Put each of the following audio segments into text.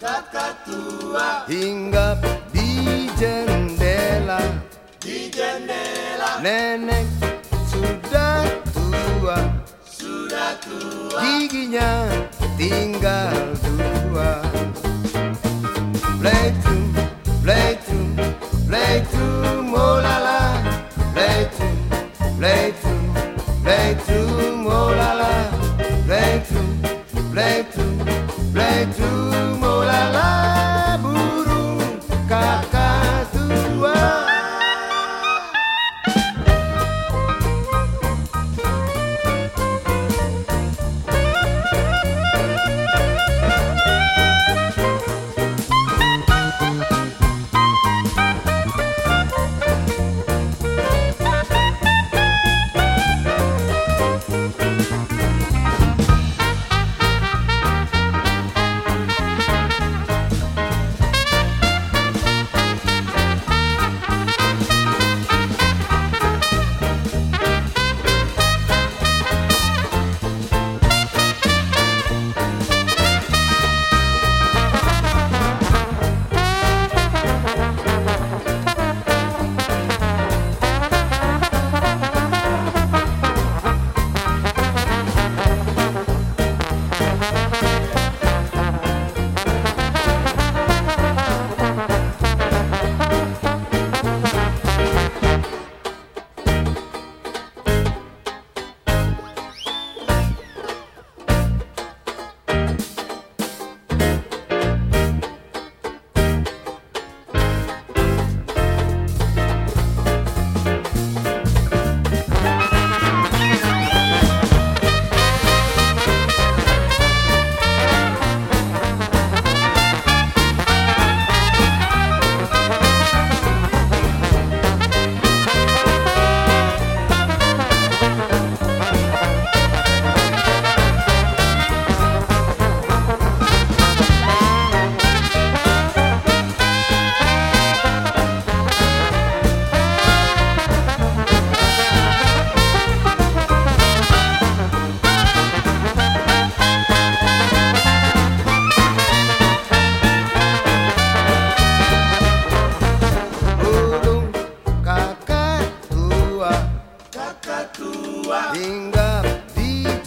kat tua hingga di jendela. Di jendela. Nenek sudah tua. Sudah tua. Giginya tinggal dua. Play to play to play to mo la la play to play to play to mo la la play to Play to,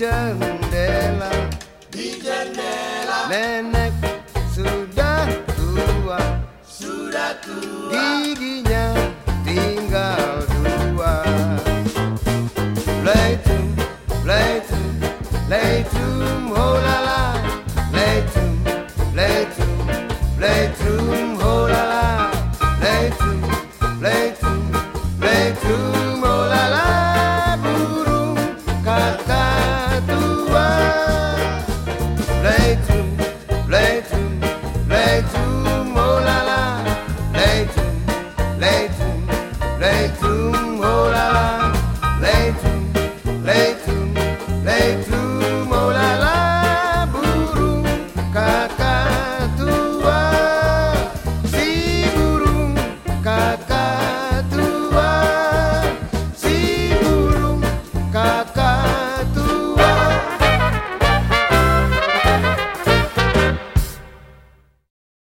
jendela. Di jendela nenek sudah tua. Sudah tua giginya tinggal dua. Play They do.